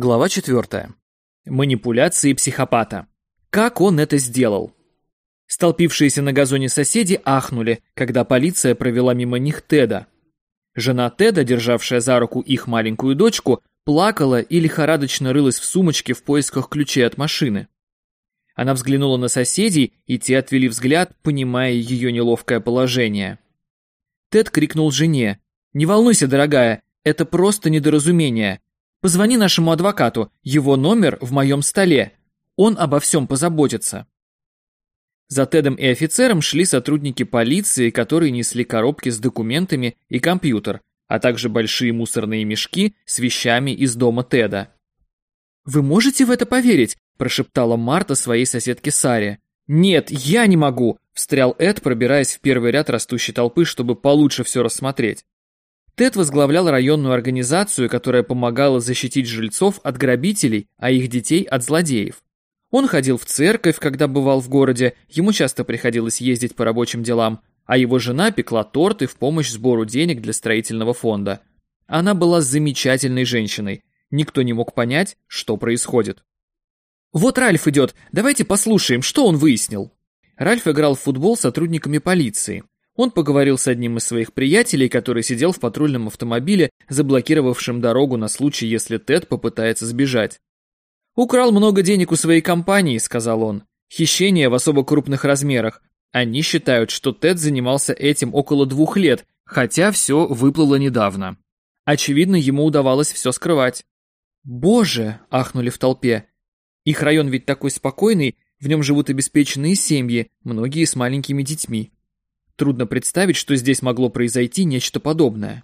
Глава 4. Манипуляции психопата. Как он это сделал? Столпившиеся на газоне соседи ахнули, когда полиция провела мимо них Теда. Жена Теда, державшая за руку их маленькую дочку, плакала и лихорадочно рылась в сумочке в поисках ключей от машины. Она взглянула на соседей, и те отвели взгляд, понимая ее неловкое положение. Тед крикнул жене. «Не волнуйся, дорогая, это просто недоразумение. Позвони нашему адвокату, его номер в моем столе. Он обо всем позаботится. За Тедом и офицером шли сотрудники полиции, которые несли коробки с документами и компьютер, а также большие мусорные мешки с вещами из дома Теда. «Вы можете в это поверить?» – прошептала Марта своей соседке Саре. «Нет, я не могу!» – встрял Эд, пробираясь в первый ряд растущей толпы, чтобы получше все рассмотреть. Тед возглавлял районную организацию, которая помогала защитить жильцов от грабителей, а их детей от злодеев. Он ходил в церковь, когда бывал в городе, ему часто приходилось ездить по рабочим делам, а его жена пекла торты в помощь сбору денег для строительного фонда. Она была замечательной женщиной. Никто не мог понять, что происходит. «Вот Ральф идет, давайте послушаем, что он выяснил». Ральф играл в футбол с сотрудниками полиции. Он поговорил с одним из своих приятелей, который сидел в патрульном автомобиле, заблокировавшем дорогу на случай, если Тед попытается сбежать. «Украл много денег у своей компании», — сказал он. «Хищение в особо крупных размерах. Они считают, что Тед занимался этим около двух лет, хотя все выплыло недавно. Очевидно, ему удавалось все скрывать». «Боже!» — ахнули в толпе. «Их район ведь такой спокойный, в нем живут обеспеченные семьи, многие с маленькими детьми. Трудно представить, что здесь могло произойти нечто подобное.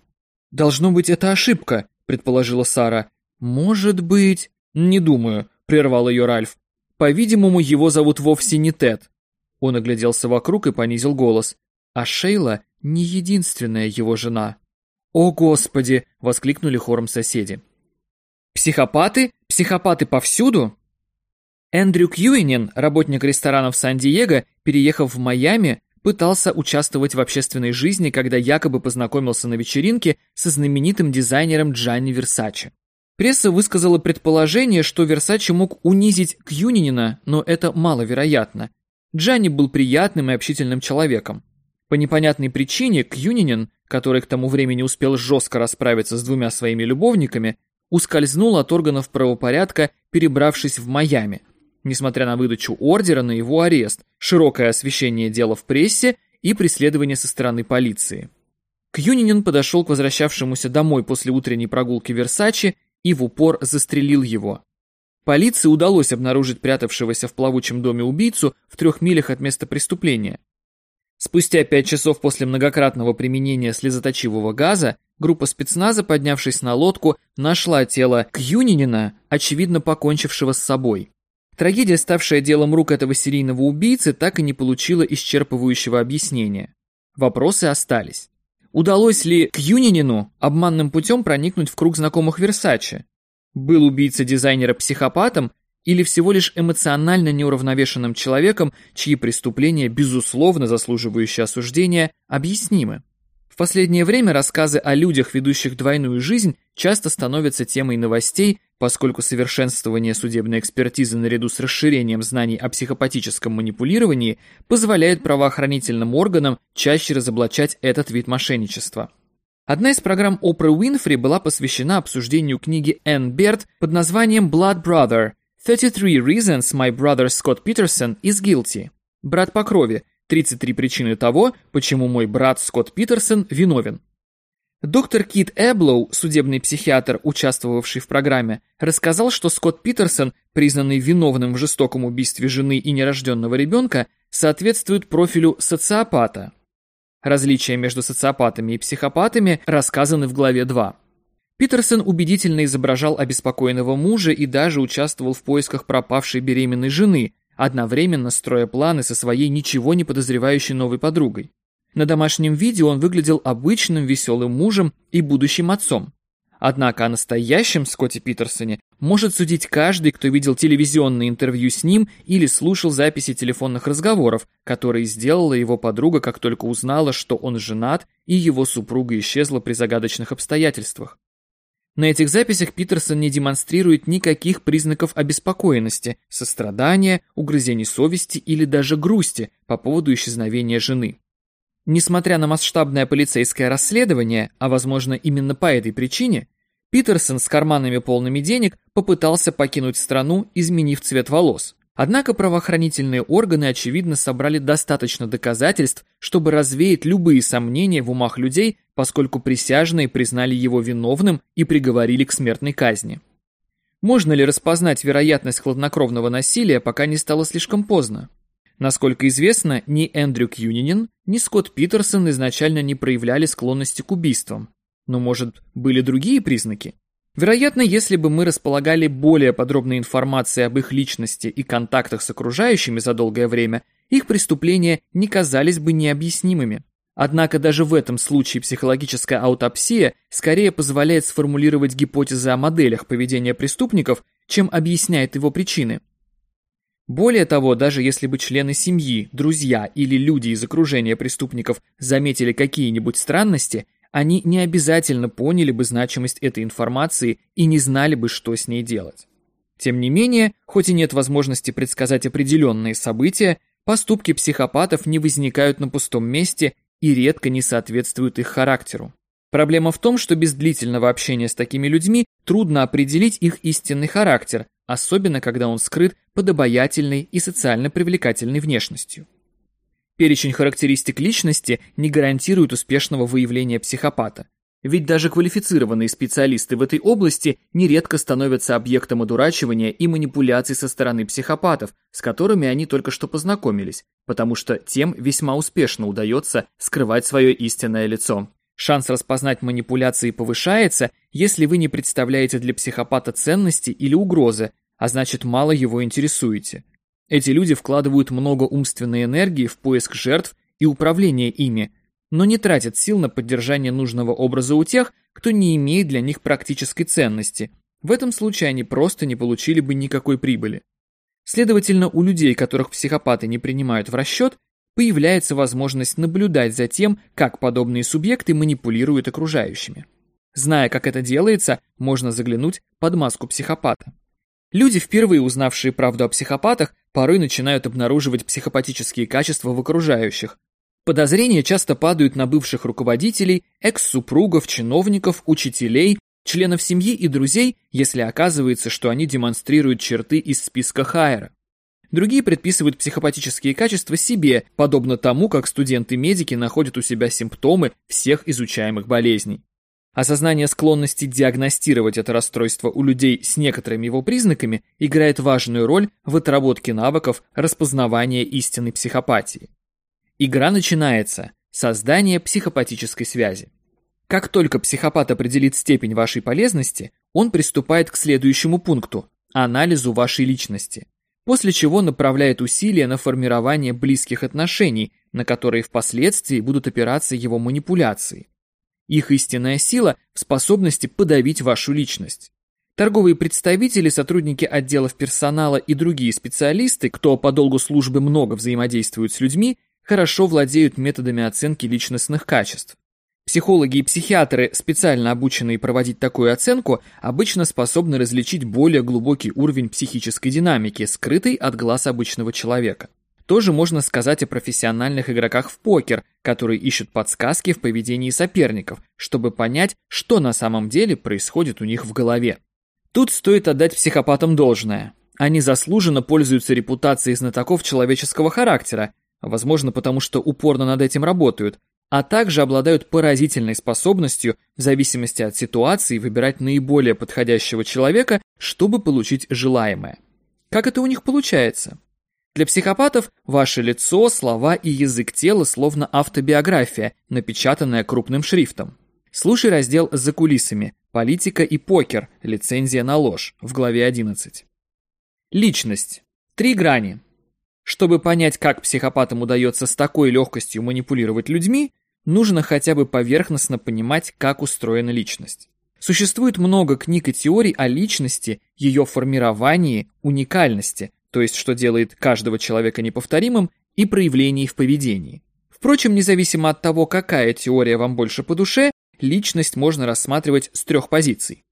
«Должно быть, это ошибка», — предположила Сара. «Может быть...» «Не думаю», — прервал ее Ральф. «По-видимому, его зовут вовсе не Тед». Он огляделся вокруг и понизил голос. А Шейла не единственная его жена. «О, Господи!» — воскликнули хором соседи. «Психопаты? Психопаты повсюду?» Эндрю Кьюинен, работник ресторанов Сан-Диего, переехав в Майами, пытался участвовать в общественной жизни, когда якобы познакомился на вечеринке со знаменитым дизайнером Джанни Версаче. Пресса высказала предположение, что Версаче мог унизить Кьюнинина, но это маловероятно. Джанни был приятным и общительным человеком. По непонятной причине Кьюнинин, который к тому времени успел жестко расправиться с двумя своими любовниками, ускользнул от органов правопорядка, перебравшись в Майами – несмотря на выдачу ордера на его арест, широкое освещение дела в прессе и преследование со стороны полиции. Кьюнинин подошел к возвращавшемуся домой после утренней прогулки Версачи и в упор застрелил его. Полиции удалось обнаружить прятавшегося в плавучем доме убийцу в трех милях от места преступления. Спустя пять часов после многократного применения слезоточивого газа, группа спецназа, поднявшись на лодку, нашла тело Кьюнинина, очевидно покончившего с собой. Трагедия, ставшая делом рук этого серийного убийцы, так и не получила исчерпывающего объяснения. Вопросы остались. Удалось ли к Юнинину обманным путем проникнуть в круг знакомых Версаче? Был убийца дизайнера психопатом или всего лишь эмоционально неуравновешенным человеком, чьи преступления, безусловно заслуживающие осуждения, объяснимы? В последнее время рассказы о людях, ведущих двойную жизнь, часто становятся темой новостей, поскольку совершенствование судебной экспертизы наряду с расширением знаний о психопатическом манипулировании позволяет правоохранительным органам чаще разоблачать этот вид мошенничества. Одна из программ Опры Уинфри была посвящена обсуждению книги Энн Берт под названием Blood Brother – 33 Reasons My Brother Scott Peterson is Guilty – «Брат по крови» 33 причины того, почему мой брат Скотт Питерсон виновен. Доктор Кит Эблоу, судебный психиатр, участвовавший в программе, рассказал, что Скотт Питерсон, признанный виновным в жестоком убийстве жены и нерожденного ребенка, соответствует профилю социопата. Различия между социопатами и психопатами рассказаны в главе 2. Питерсон убедительно изображал обеспокоенного мужа и даже участвовал в поисках пропавшей беременной жены, одновременно строя планы со своей ничего не подозревающей новой подругой. На домашнем видео он выглядел обычным веселым мужем и будущим отцом. Однако о настоящем Скотте Питерсоне может судить каждый, кто видел телевизионные интервью с ним или слушал записи телефонных разговоров, которые сделала его подруга, как только узнала, что он женат и его супруга исчезла при загадочных обстоятельствах. На этих записях Питерсон не демонстрирует никаких признаков обеспокоенности, сострадания, угрызений совести или даже грусти по поводу исчезновения жены. Несмотря на масштабное полицейское расследование, а возможно именно по этой причине, Питерсон с карманами полными денег попытался покинуть страну, изменив цвет волос. Однако правоохранительные органы, очевидно, собрали достаточно доказательств, чтобы развеять любые сомнения в умах людей, поскольку присяжные признали его виновным и приговорили к смертной казни. Можно ли распознать вероятность хладнокровного насилия, пока не стало слишком поздно? Насколько известно, ни Эндрю Кьюнинин, ни Скотт Питерсон изначально не проявляли склонности к убийствам. Но, может, были другие признаки? Вероятно, если бы мы располагали более подробной информацией об их личности и контактах с окружающими за долгое время, их преступления не казались бы необъяснимыми. Однако даже в этом случае психологическая аутопсия скорее позволяет сформулировать гипотезы о моделях поведения преступников, чем объясняет его причины. Более того, даже если бы члены семьи, друзья или люди из окружения преступников заметили какие-нибудь странности, они не обязательно поняли бы значимость этой информации и не знали бы, что с ней делать. Тем не менее, хоть и нет возможности предсказать определенные события, поступки психопатов не возникают на пустом месте и редко не соответствуют их характеру. Проблема в том, что без длительного общения с такими людьми трудно определить их истинный характер, особенно когда он скрыт под обаятельной и социально привлекательной внешностью. Перечень характеристик личности не гарантирует успешного выявления психопата. Ведь даже квалифицированные специалисты в этой области нередко становятся объектом одурачивания и манипуляций со стороны психопатов, с которыми они только что познакомились, потому что тем весьма успешно удается скрывать свое истинное лицо. Шанс распознать манипуляции повышается, если вы не представляете для психопата ценности или угрозы, а значит мало его интересуете. Эти люди вкладывают много умственной энергии в поиск жертв и управление ими, но не тратят сил на поддержание нужного образа у тех, кто не имеет для них практической ценности. В этом случае они просто не получили бы никакой прибыли. Следовательно, у людей, которых психопаты не принимают в расчет, появляется возможность наблюдать за тем, как подобные субъекты манипулируют окружающими. Зная, как это делается, можно заглянуть под маску психопата. Люди, впервые узнавшие правду о психопатах, порой начинают обнаруживать психопатические качества в окружающих. Подозрения часто падают на бывших руководителей, экс-супругов, чиновников, учителей, членов семьи и друзей, если оказывается, что они демонстрируют черты из списка Хайера. Другие предписывают психопатические качества себе, подобно тому, как студенты-медики находят у себя симптомы всех изучаемых болезней. Осознание склонности диагностировать это расстройство у людей с некоторыми его признаками играет важную роль в отработке навыков распознавания истинной психопатии. Игра начинается. Создание психопатической связи. Как только психопат определит степень вашей полезности, он приступает к следующему пункту – анализу вашей личности, после чего направляет усилия на формирование близких отношений, на которые впоследствии будут опираться его манипуляции. Их истинная сила в способности подавить вашу личность. Торговые представители, сотрудники отделов персонала и другие специалисты, кто по долгу службы много взаимодействует с людьми, хорошо владеют методами оценки личностных качеств. Психологи и психиатры, специально обученные проводить такую оценку, обычно способны различить более глубокий уровень психической динамики, скрытый от глаз обычного человека. Тоже можно сказать о профессиональных игроках в покер, которые ищут подсказки в поведении соперников, чтобы понять, что на самом деле происходит у них в голове. Тут стоит отдать психопатам должное. Они заслуженно пользуются репутацией знатоков человеческого характера, возможно потому что упорно над этим работают, а также обладают поразительной способностью в зависимости от ситуации выбирать наиболее подходящего человека, чтобы получить желаемое. Как это у них получается? Для психопатов ваше лицо, слова и язык тела словно автобиография, напечатанная крупным шрифтом. Слушай раздел «За кулисами. Политика и покер. Лицензия на ложь» в главе 11. Личность. Три грани. Чтобы понять, как психопатам удается с такой легкостью манипулировать людьми, нужно хотя бы поверхностно понимать, как устроена личность. Существует много книг и теорий о личности, ее формировании, уникальности, то есть что делает каждого человека неповторимым, и проявлений в поведении. Впрочем, независимо от того, какая теория вам больше по душе, личность можно рассматривать с трех позиций.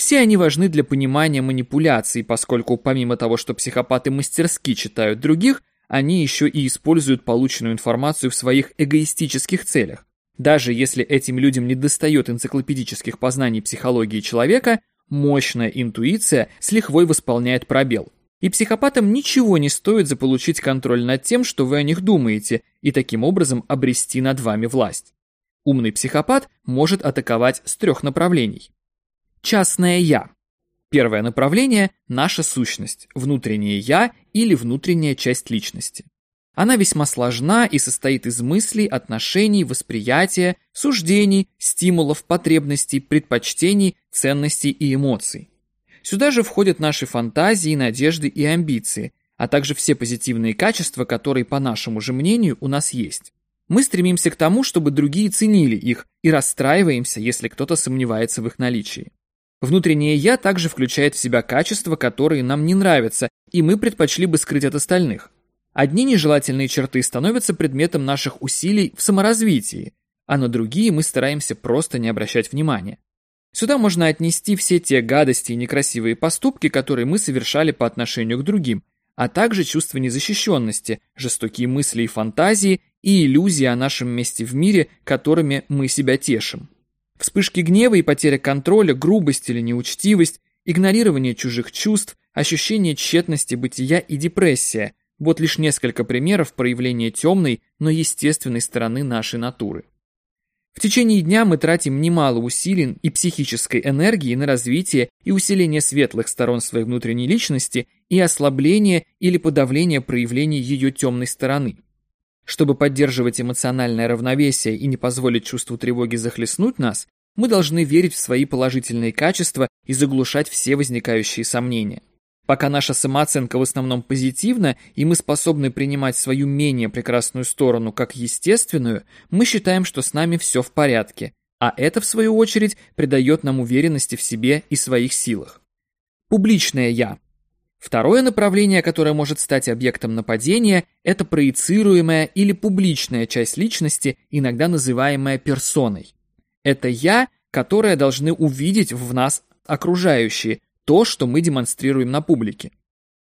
Все они важны для понимания манипуляций, поскольку помимо того, что психопаты мастерски читают других, они еще и используют полученную информацию в своих эгоистических целях. Даже если этим людям не достает энциклопедических познаний психологии человека, мощная интуиция с лихвой восполняет пробел. И психопатам ничего не стоит заполучить контроль над тем, что вы о них думаете, и таким образом обрести над вами власть. Умный психопат может атаковать с трех направлений. Частное «я». Первое направление – наша сущность, внутреннее «я» или внутренняя часть личности. Она весьма сложна и состоит из мыслей, отношений, восприятия, суждений, стимулов, потребностей, предпочтений, ценностей и эмоций. Сюда же входят наши фантазии, надежды и амбиции, а также все позитивные качества, которые, по нашему же мнению, у нас есть. Мы стремимся к тому, чтобы другие ценили их, и расстраиваемся, если кто-то сомневается в их наличии. Внутреннее «я» также включает в себя качества, которые нам не нравятся, и мы предпочли бы скрыть от остальных. Одни нежелательные черты становятся предметом наших усилий в саморазвитии, а на другие мы стараемся просто не обращать внимания. Сюда можно отнести все те гадости и некрасивые поступки, которые мы совершали по отношению к другим, а также чувство незащищенности, жестокие мысли и фантазии и иллюзии о нашем месте в мире, которыми мы себя тешим. Вспышки гнева и потеря контроля, грубость или неучтивость, игнорирование чужих чувств, ощущение тщетности бытия и депрессия – вот лишь несколько примеров проявления темной, но естественной стороны нашей натуры. В течение дня мы тратим немало усилий и психической энергии на развитие и усиление светлых сторон своей внутренней личности и ослабление или подавление проявлений ее темной стороны. Чтобы поддерживать эмоциональное равновесие и не позволить чувству тревоги захлестнуть нас, мы должны верить в свои положительные качества и заглушать все возникающие сомнения. Пока наша самооценка в основном позитивна, и мы способны принимать свою менее прекрасную сторону как естественную, мы считаем, что с нами все в порядке, а это, в свою очередь, придает нам уверенности в себе и своих силах. Публичное «я». Второе направление, которое может стать объектом нападения, это проецируемая или публичная часть личности, иногда называемая персоной. Это «я», которое должны увидеть в нас окружающие, то, что мы демонстрируем на публике.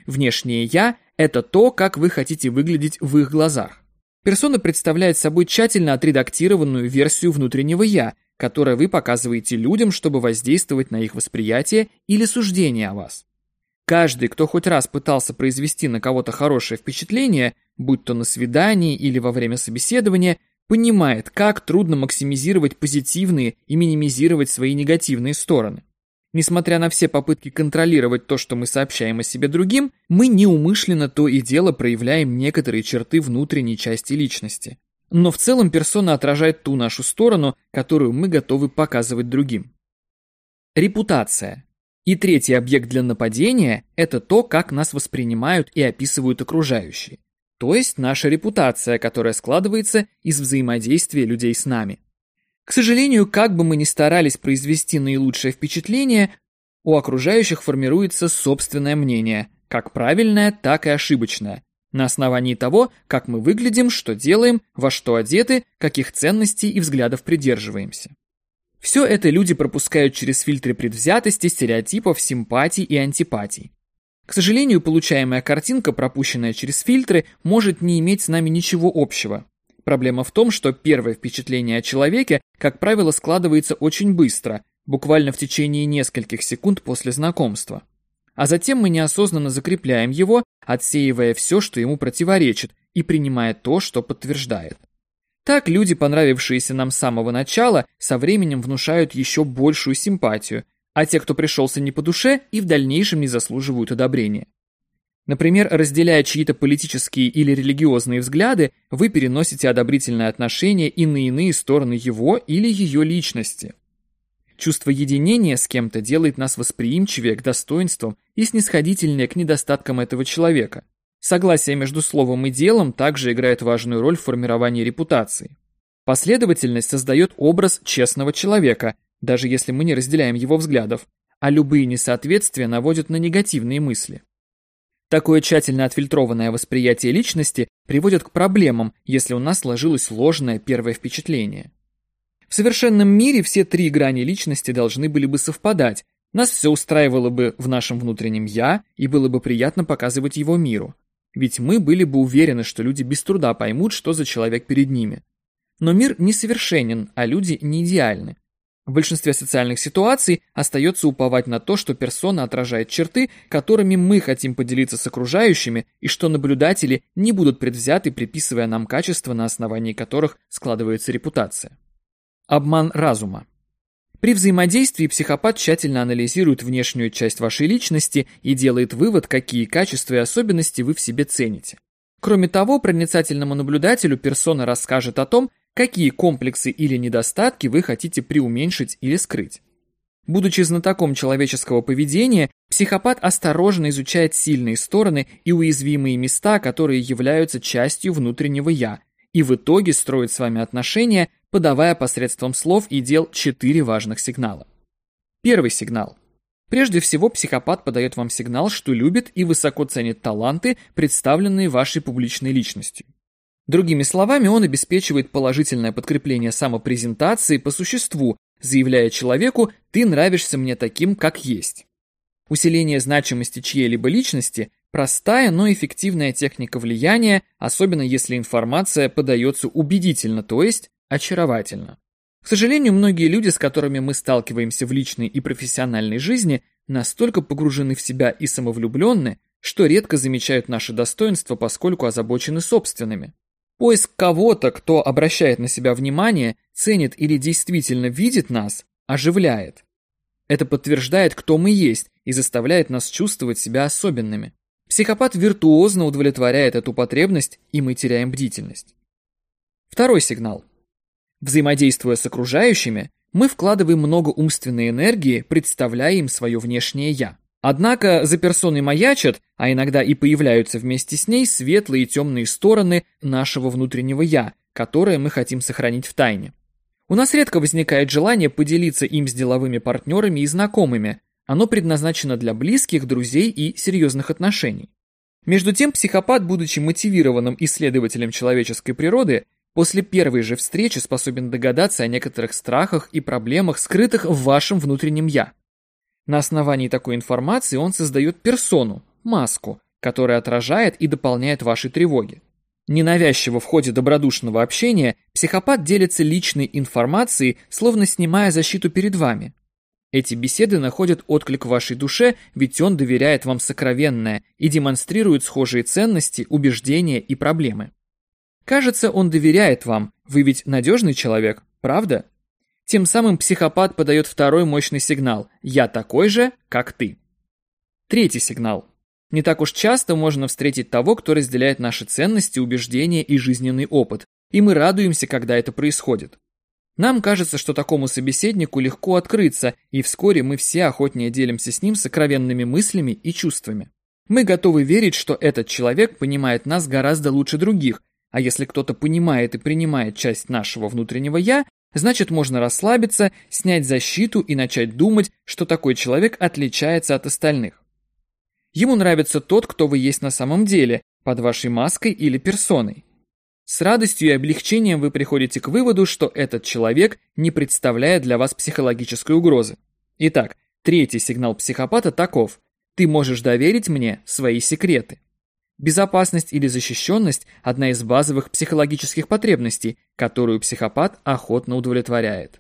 Внешнее «я» — это то, как вы хотите выглядеть в их глазах. Персона представляет собой тщательно отредактированную версию внутреннего «я», которое вы показываете людям, чтобы воздействовать на их восприятие или суждение о вас. Каждый, кто хоть раз пытался произвести на кого-то хорошее впечатление, будь то на свидании или во время собеседования, понимает, как трудно максимизировать позитивные и минимизировать свои негативные стороны. Несмотря на все попытки контролировать то, что мы сообщаем о себе другим, мы неумышленно то и дело проявляем некоторые черты внутренней части личности. Но в целом персона отражает ту нашу сторону, которую мы готовы показывать другим. Репутация. И третий объект для нападения – это то, как нас воспринимают и описывают окружающие. То есть наша репутация, которая складывается из взаимодействия людей с нами. К сожалению, как бы мы ни старались произвести наилучшее впечатление, у окружающих формируется собственное мнение, как правильное, так и ошибочное, на основании того, как мы выглядим, что делаем, во что одеты, каких ценностей и взглядов придерживаемся. Все это люди пропускают через фильтры предвзятости, стереотипов, симпатий и антипатий. К сожалению, получаемая картинка, пропущенная через фильтры, может не иметь с нами ничего общего. Проблема в том, что первое впечатление о человеке, как правило, складывается очень быстро, буквально в течение нескольких секунд после знакомства. А затем мы неосознанно закрепляем его, отсеивая все, что ему противоречит, и принимая то, что подтверждает. Так люди, понравившиеся нам с самого начала, со временем внушают еще большую симпатию, а те, кто пришелся не по душе, и в дальнейшем не заслуживают одобрения. Например, разделяя чьи-то политические или религиозные взгляды, вы переносите одобрительное отношение и на иные стороны его или ее личности. Чувство единения с кем-то делает нас восприимчивее к достоинствам и снисходительнее к недостаткам этого человека. Согласие между словом и делом также играет важную роль в формировании репутации. Последовательность создает образ честного человека, даже если мы не разделяем его взглядов, а любые несоответствия наводят на негативные мысли. Такое тщательно отфильтрованное восприятие личности приводит к проблемам, если у нас сложилось ложное первое впечатление. В совершенном мире все три грани личности должны были бы совпадать, Нас все устраивало бы в нашем внутреннем «я», и было бы приятно показывать его миру. Ведь мы были бы уверены, что люди без труда поймут, что за человек перед ними. Но мир несовершенен, а люди не идеальны. В большинстве социальных ситуаций остается уповать на то, что персона отражает черты, которыми мы хотим поделиться с окружающими, и что наблюдатели не будут предвзяты, приписывая нам качества, на основании которых складывается репутация. Обман разума. При взаимодействии психопат тщательно анализирует внешнюю часть вашей личности и делает вывод, какие качества и особенности вы в себе цените. Кроме того, проницательному наблюдателю персона расскажет о том, какие комплексы или недостатки вы хотите преуменьшить или скрыть. Будучи знатоком человеческого поведения, психопат осторожно изучает сильные стороны и уязвимые места, которые являются частью внутреннего «я», и в итоге строит с вами отношения, подавая посредством слов и дел четыре важных сигнала. Первый сигнал. Прежде всего, психопат подает вам сигнал, что любит и высоко ценит таланты, представленные вашей публичной личностью. Другими словами, он обеспечивает положительное подкрепление самопрезентации по существу, заявляя человеку «ты нравишься мне таким, как есть». Усиление значимости чьей-либо личности – простая, но эффективная техника влияния, особенно если информация подается убедительно, то есть очаровательно. К сожалению, многие люди, с которыми мы сталкиваемся в личной и профессиональной жизни, настолько погружены в себя и самовлюбленны, что редко замечают наши достоинства, поскольку озабочены собственными. Поиск кого-то, кто обращает на себя внимание, ценит или действительно видит нас, оживляет. Это подтверждает, кто мы есть, и заставляет нас чувствовать себя особенными. Психопат виртуозно удовлетворяет эту потребность, и мы теряем бдительность. Второй сигнал. Взаимодействуя с окружающими, мы вкладываем много умственной энергии, представляя им свое внешнее «я». Однако за персоной маячат, а иногда и появляются вместе с ней светлые и темные стороны нашего внутреннего «я», которое мы хотим сохранить в тайне. У нас редко возникает желание поделиться им с деловыми партнерами и знакомыми. Оно предназначено для близких, друзей и серьезных отношений. Между тем, психопат, будучи мотивированным исследователем человеческой природы, после первой же встречи способен догадаться о некоторых страхах и проблемах, скрытых в вашем внутреннем «я». На основании такой информации он создает персону, маску, которая отражает и дополняет ваши тревоги. Ненавязчиво в ходе добродушного общения психопат делится личной информацией, словно снимая защиту перед вами. Эти беседы находят отклик в вашей душе, ведь он доверяет вам сокровенное и демонстрирует схожие ценности, убеждения и проблемы. Кажется, он доверяет вам, вы ведь надежный человек, правда? Тем самым психопат подает второй мощный сигнал «я такой же, как ты». Третий сигнал. Не так уж часто можно встретить того, кто разделяет наши ценности, убеждения и жизненный опыт, и мы радуемся, когда это происходит. Нам кажется, что такому собеседнику легко открыться, и вскоре мы все охотнее делимся с ним сокровенными мыслями и чувствами. Мы готовы верить, что этот человек понимает нас гораздо лучше других, а если кто-то понимает и принимает часть нашего внутреннего «я», Значит, можно расслабиться, снять защиту и начать думать, что такой человек отличается от остальных. Ему нравится тот, кто вы есть на самом деле, под вашей маской или персоной. С радостью и облегчением вы приходите к выводу, что этот человек не представляет для вас психологической угрозы. Итак, третий сигнал психопата таков. Ты можешь доверить мне свои секреты. Безопасность или защищенность – одна из базовых психологических потребностей, которую психопат охотно удовлетворяет.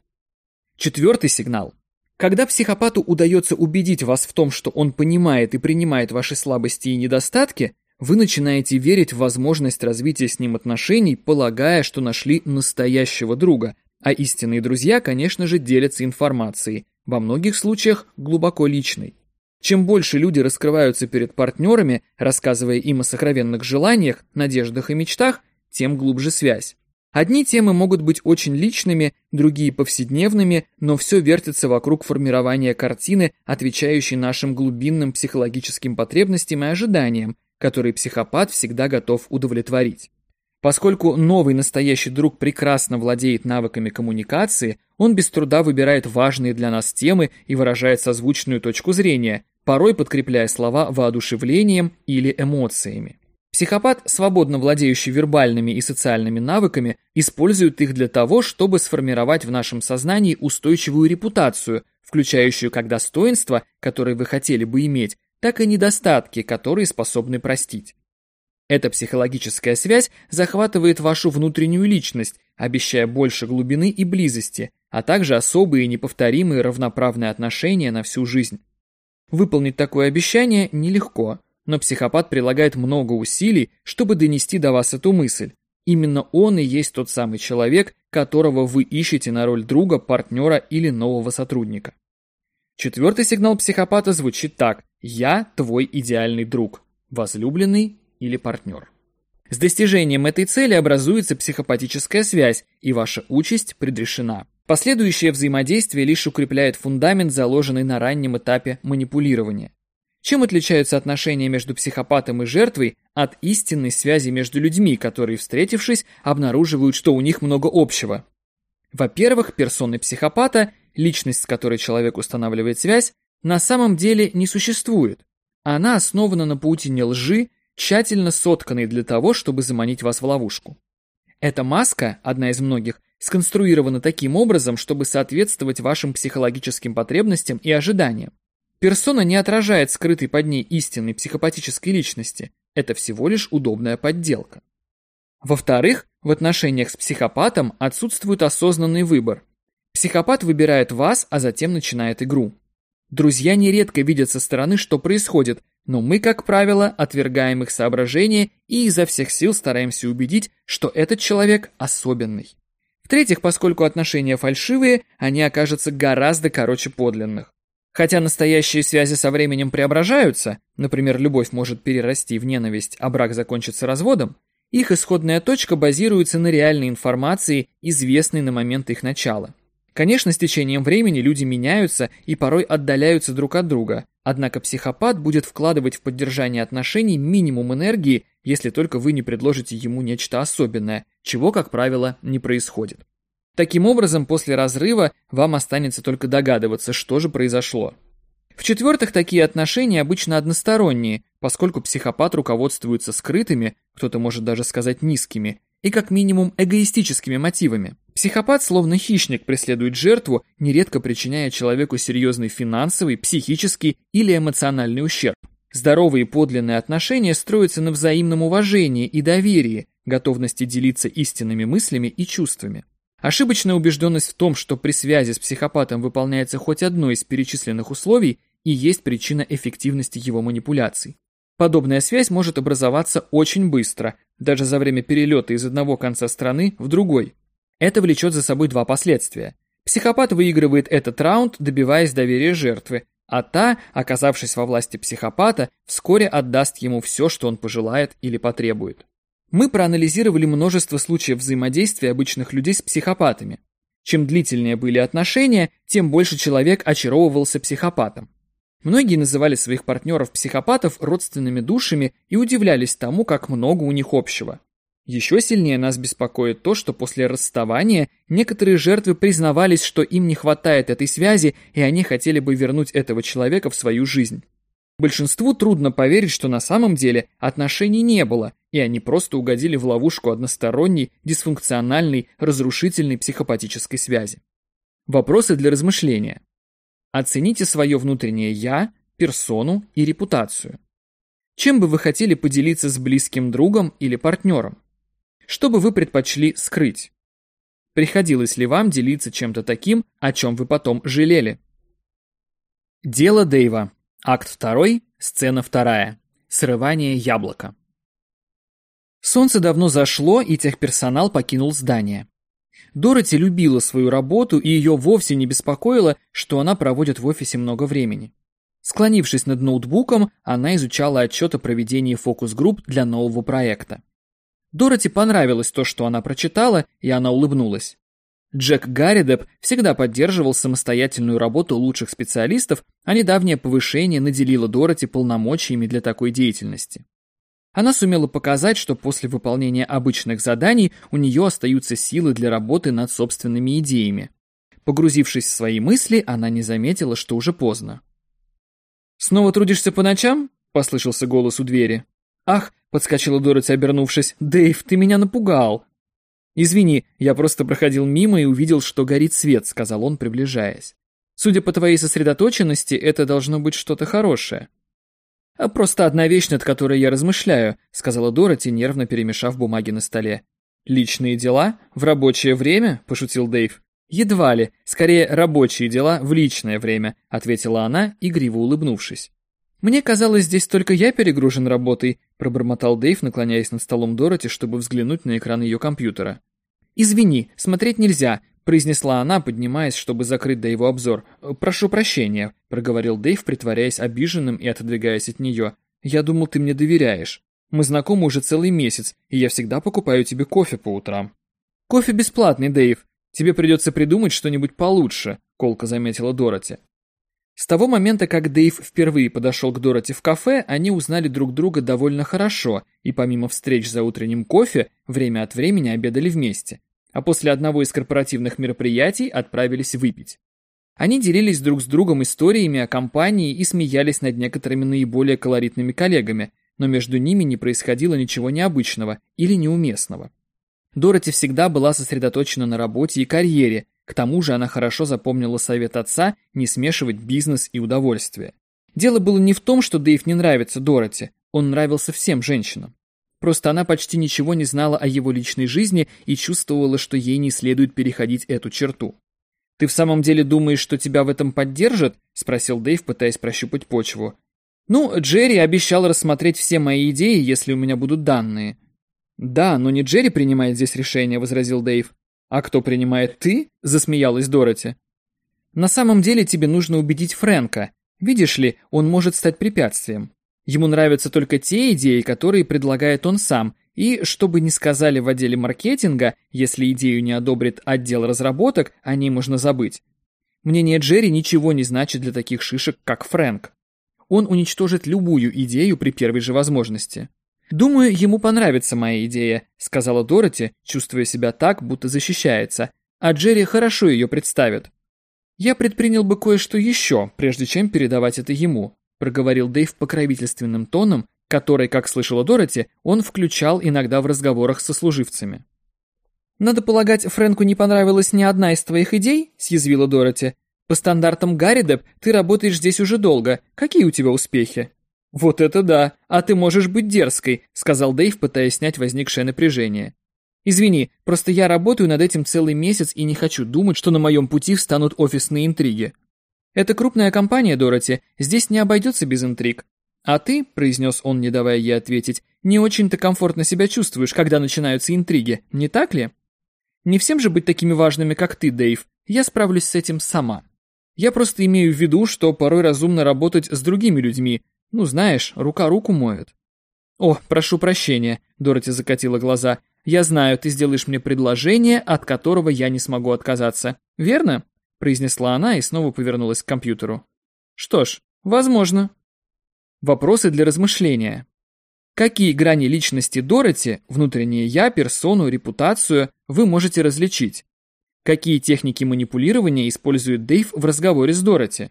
Четвертый сигнал. Когда психопату удается убедить вас в том, что он понимает и принимает ваши слабости и недостатки, вы начинаете верить в возможность развития с ним отношений, полагая, что нашли настоящего друга, а истинные друзья, конечно же, делятся информацией, во многих случаях глубоко личной. Чем больше люди раскрываются перед партнерами, рассказывая им о сокровенных желаниях, надеждах и мечтах, тем глубже связь. Одни темы могут быть очень личными, другие повседневными, но все вертится вокруг формирования картины, отвечающей нашим глубинным психологическим потребностям и ожиданиям, которые психопат всегда готов удовлетворить. Поскольку новый настоящий друг прекрасно владеет навыками коммуникации, он без труда выбирает важные для нас темы и выражает созвучную точку зрения, порой подкрепляя слова воодушевлением или эмоциями. Психопат, свободно владеющий вербальными и социальными навыками, использует их для того, чтобы сформировать в нашем сознании устойчивую репутацию, включающую как достоинства, которые вы хотели бы иметь, так и недостатки, которые способны простить. Эта психологическая связь захватывает вашу внутреннюю личность, обещая больше глубины и близости, а также особые неповторимые равноправные отношения на всю жизнь. Выполнить такое обещание нелегко, но психопат прилагает много усилий, чтобы донести до вас эту мысль. Именно он и есть тот самый человек, которого вы ищете на роль друга, партнера или нового сотрудника. Четвертый сигнал психопата звучит так «Я твой идеальный друг, возлюбленный или партнер». С достижением этой цели образуется психопатическая связь, и ваша участь предрешена. Последующее взаимодействие лишь укрепляет фундамент, заложенный на раннем этапе манипулирования. Чем отличаются отношения между психопатом и жертвой от истинной связи между людьми, которые, встретившись, обнаруживают, что у них много общего? Во-первых, персоны психопата, личность, с которой человек устанавливает связь, на самом деле не существует. Она основана на паутине лжи, тщательно сотканной для того, чтобы заманить вас в ловушку. Эта маска, одна из многих, сконструирована таким образом, чтобы соответствовать вашим психологическим потребностям и ожиданиям. Персона не отражает скрытой под ней истинной психопатической личности. Это всего лишь удобная подделка. Во-вторых, в отношениях с психопатом отсутствует осознанный выбор. Психопат выбирает вас, а затем начинает игру. Друзья нередко видят со стороны, что происходит, но мы, как правило, отвергаем их соображения и изо всех сил стараемся убедить, что этот человек особенный. В-третьих, поскольку отношения фальшивые, они окажутся гораздо короче подлинных. Хотя настоящие связи со временем преображаются, например, любовь может перерасти в ненависть, а брак закончится разводом, их исходная точка базируется на реальной информации, известной на момент их начала. Конечно, с течением времени люди меняются и порой отдаляются друг от друга, однако психопат будет вкладывать в поддержание отношений минимум энергии, если только вы не предложите ему нечто особенное, чего, как правило, не происходит. Таким образом, после разрыва вам останется только догадываться, что же произошло. В-четвертых, такие отношения обычно односторонние, поскольку психопат руководствуется скрытыми, кто-то может даже сказать низкими, и как минимум эгоистическими мотивами. Психопат, словно хищник, преследует жертву, нередко причиняя человеку серьезный финансовый, психический или эмоциональный ущерб. Здоровые подлинные отношения строятся на взаимном уважении и доверии, готовности делиться истинными мыслями и чувствами. Ошибочная убежденность в том, что при связи с психопатом выполняется хоть одно из перечисленных условий, и есть причина эффективности его манипуляций. Подобная связь может образоваться очень быстро, даже за время перелета из одного конца страны в другой. Это влечет за собой два последствия. Психопат выигрывает этот раунд, добиваясь доверия жертвы, а та, оказавшись во власти психопата, вскоре отдаст ему все, что он пожелает или потребует. Мы проанализировали множество случаев взаимодействия обычных людей с психопатами. Чем длительнее были отношения, тем больше человек очаровывался психопатом. Многие называли своих партнеров-психопатов родственными душами и удивлялись тому, как много у них общего. Еще сильнее нас беспокоит то, что после расставания некоторые жертвы признавались, что им не хватает этой связи, и они хотели бы вернуть этого человека в свою жизнь. Большинству трудно поверить, что на самом деле отношений не было, и они просто угодили в ловушку односторонней, дисфункциональной, разрушительной психопатической связи. Вопросы для размышления. Оцените свое внутреннее «я», персону и репутацию. Чем бы вы хотели поделиться с близким другом или партнером? Что бы вы предпочли скрыть? Приходилось ли вам делиться чем-то таким, о чем вы потом жалели? Дело Дэйва. Акт 2, сцена 2. Срывание яблока. Солнце давно зашло, и техперсонал покинул здание. Дороти любила свою работу, и ее вовсе не беспокоило, что она проводит в офисе много времени. Склонившись над ноутбуком, она изучала отчет о проведении фокус-групп для нового проекта. Дороти понравилось то, что она прочитала, и она улыбнулась. Джек Гарридеп всегда поддерживал самостоятельную работу лучших специалистов, а недавнее повышение наделило Дороти полномочиями для такой деятельности. Она сумела показать, что после выполнения обычных заданий у нее остаются силы для работы над собственными идеями. Погрузившись в свои мысли, она не заметила, что уже поздно. «Снова трудишься по ночам?» — послышался голос у двери. «Ах!» — подскочила Дороти, обернувшись. «Дэйв, ты меня напугал!» «Извини, я просто проходил мимо и увидел, что горит свет», — сказал он, приближаясь. Судя по твоей сосредоточенности, это должно быть что-то хорошее. А просто одна вещь, над которой я размышляю, сказала Дороти, нервно перемешав бумаги на столе. Личные дела? В рабочее время? пошутил Дэйв. Едва ли, скорее рабочие дела в личное время, ответила она, игриво улыбнувшись. «Мне казалось, здесь только я перегружен работой», — пробормотал Дэйв, наклоняясь над столом Дороти, чтобы взглянуть на экран ее компьютера. «Извини, смотреть нельзя произнесла она, поднимаясь, чтобы закрыть до его обзор. «Прошу прощения», — проговорил Дэйв, притворяясь обиженным и отодвигаясь от нее. «Я думал, ты мне доверяешь. Мы знакомы уже целый месяц, и я всегда покупаю тебе кофе по утрам». «Кофе бесплатный, Дэйв. Тебе придется придумать что-нибудь получше», — колко заметила Дороти. С того момента, как Дэйв впервые подошел к Дороти в кафе, они узнали друг друга довольно хорошо, и помимо встреч за утренним кофе, время от времени обедали вместе а после одного из корпоративных мероприятий отправились выпить. Они делились друг с другом историями о компании и смеялись над некоторыми наиболее колоритными коллегами, но между ними не происходило ничего необычного или неуместного. Дороти всегда была сосредоточена на работе и карьере, к тому же она хорошо запомнила совет отца не смешивать бизнес и удовольствие. Дело было не в том, что Дэйв не нравится Дороти, он нравился всем женщинам. Просто она почти ничего не знала о его личной жизни и чувствовала, что ей не следует переходить эту черту. «Ты в самом деле думаешь, что тебя в этом поддержат?» – спросил Дэйв, пытаясь прощупать почву. «Ну, Джерри обещал рассмотреть все мои идеи, если у меня будут данные». «Да, но не Джерри принимает здесь решение», – возразил Дэйв. «А кто принимает ты?» – засмеялась Дороти. «На самом деле тебе нужно убедить Фрэнка. Видишь ли, он может стать препятствием. Ему нравятся только те идеи, которые предлагает он сам, и, чтобы не сказали в отделе маркетинга, если идею не одобрит отдел разработок, о ней можно забыть. Мнение Джерри ничего не значит для таких шишек, как Фрэнк. Он уничтожит любую идею при первой же возможности. «Думаю, ему понравится моя идея», — сказала Дороти, чувствуя себя так, будто защищается, а Джерри хорошо ее представит. «Я предпринял бы кое-что еще, прежде чем передавать это ему проговорил Дэйв покровительственным тоном, который, как слышала Дороти, он включал иногда в разговорах со служивцами. «Надо полагать, Фрэнку не понравилась ни одна из твоих идей?» – съязвила Дороти. «По стандартам Гарридеп ты работаешь здесь уже долго. Какие у тебя успехи?» «Вот это да! А ты можешь быть дерзкой», – сказал Дэйв, пытаясь снять возникшее напряжение. «Извини, просто я работаю над этим целый месяц и не хочу думать, что на моем пути встанут офисные интриги. Это крупная компания, Дороти, здесь не обойдется без интриг. А ты, произнес он, не давая ей ответить, не очень-то комфортно себя чувствуешь, когда начинаются интриги, не так ли? Не всем же быть такими важными, как ты, Дэйв. Я справлюсь с этим сама. Я просто имею в виду, что порой разумно работать с другими людьми. Ну, знаешь, рука руку моет. О, прошу прощения, Дороти закатила глаза. Я знаю, ты сделаешь мне предложение, от которого я не смогу отказаться. Верно? произнесла она и снова повернулась к компьютеру. Что ж, возможно. Вопросы для размышления. Какие грани личности Дороти, внутреннее я, персону, репутацию, вы можете различить? Какие техники манипулирования использует Дэйв в разговоре с Дороти?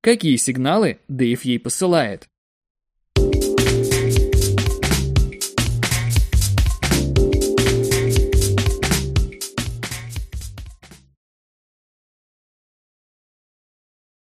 Какие сигналы Дэйв ей посылает?